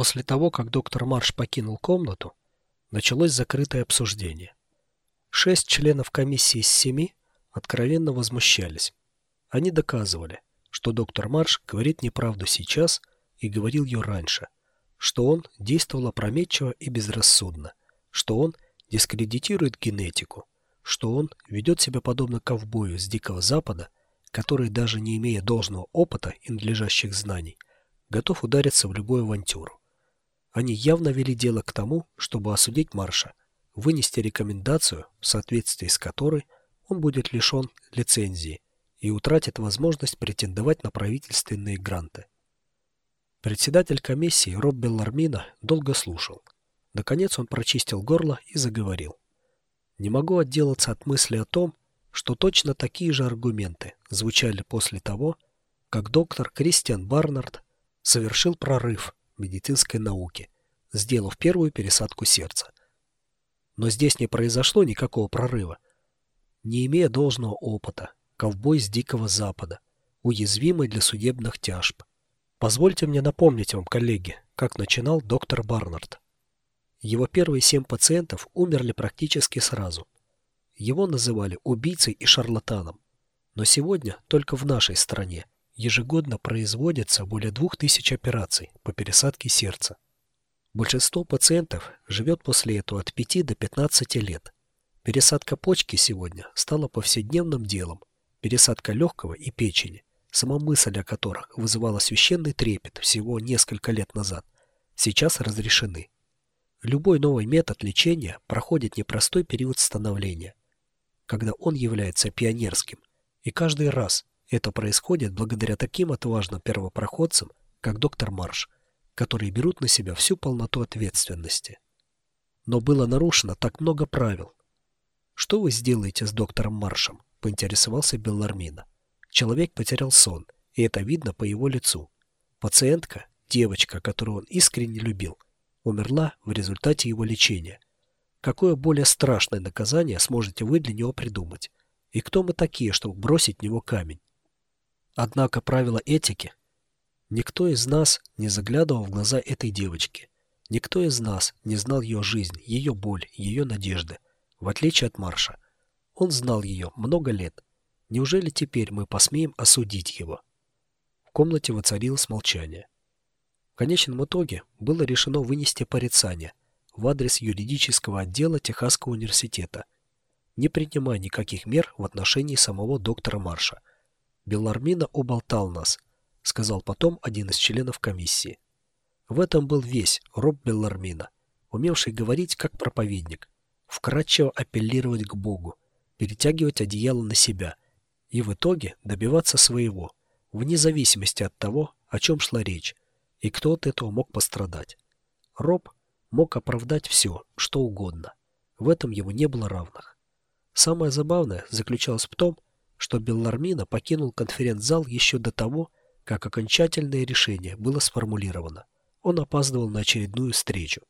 После того, как доктор Марш покинул комнату, началось закрытое обсуждение. Шесть членов комиссии из семи откровенно возмущались. Они доказывали, что доктор Марш говорит неправду сейчас и говорил ее раньше, что он действовал опрометчиво и безрассудно, что он дискредитирует генетику, что он ведет себя подобно ковбою с Дикого Запада, который, даже не имея должного опыта и надлежащих знаний, готов удариться в любую авантюру. Они явно вели дело к тому, чтобы осудить Марша, вынести рекомендацию, в соответствии с которой он будет лишен лицензии и утратит возможность претендовать на правительственные гранты. Председатель комиссии Роб Беллармина долго слушал. Наконец он прочистил горло и заговорил. Не могу отделаться от мысли о том, что точно такие же аргументы звучали после того, как доктор Кристиан Барнард совершил прорыв медицинской науки, сделав первую пересадку сердца. Но здесь не произошло никакого прорыва. Не имея должного опыта, ковбой с Дикого Запада, уязвимый для судебных тяжб. Позвольте мне напомнить вам, коллеги, как начинал доктор Барнард. Его первые семь пациентов умерли практически сразу. Его называли убийцей и шарлатаном. Но сегодня только в нашей стране ежегодно производится более двух тысяч операций по пересадке сердца. Большинство пациентов живет после этого от 5 до 15 лет. Пересадка почки сегодня стала повседневным делом. Пересадка легкого и печени, сама мысль о которых вызывала священный трепет всего несколько лет назад, сейчас разрешены. Любой новый метод лечения проходит непростой период становления, когда он является пионерским, и каждый раз это происходит благодаря таким отважным первопроходцам, как доктор Марш, которые берут на себя всю полноту ответственности. Но было нарушено так много правил. «Что вы сделаете с доктором Маршем?» – поинтересовался Беллармина. Человек потерял сон, и это видно по его лицу. Пациентка, девочка, которую он искренне любил – умерла в результате его лечения. Какое более страшное наказание сможете вы для него придумать? И кто мы такие, чтобы бросить в него камень? Однако правила этики. Никто из нас не заглядывал в глаза этой девочки. Никто из нас не знал ее жизнь, ее боль, ее надежды, в отличие от Марша. Он знал ее много лет. Неужели теперь мы посмеем осудить его? В комнате воцарилось молчание конечном итоге было решено вынести порицание в адрес юридического отдела Техасского университета, не принимая никаких мер в отношении самого доктора Марша. «Беллармина уболтал нас», — сказал потом один из членов комиссии. В этом был весь Роб Беллармина, умевший говорить как проповедник, вкратчиво апеллировать к Богу, перетягивать одеяло на себя и в итоге добиваться своего, вне зависимости от того, о чем шла речь, и кто от этого мог пострадать. Роб мог оправдать все, что угодно. В этом ему не было равных. Самое забавное заключалось в том, что Беллармина покинул конференц-зал еще до того, как окончательное решение было сформулировано. Он опаздывал на очередную встречу.